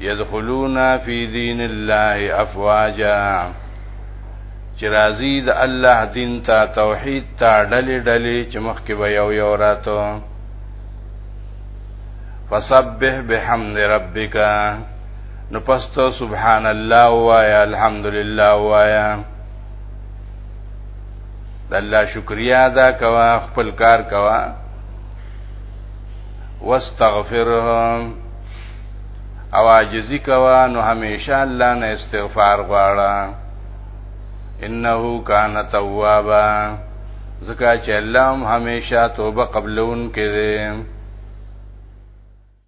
يدخلون في دين الله افواجا چې راضی د الله دین ته توحید ته ډلې ډلې چې مخکې به یو یو راتو فسبح بحمد ربک نو پستو سبحان الله وایا الحمدلله وایا د الله شکریا ادا کوا خپل کار کوا واستغفره او عاجزی کوا نو همیشه الله نه استغفار غواړه انه کان توابا زکه چې الله هم همیشه توبه قبلون کړي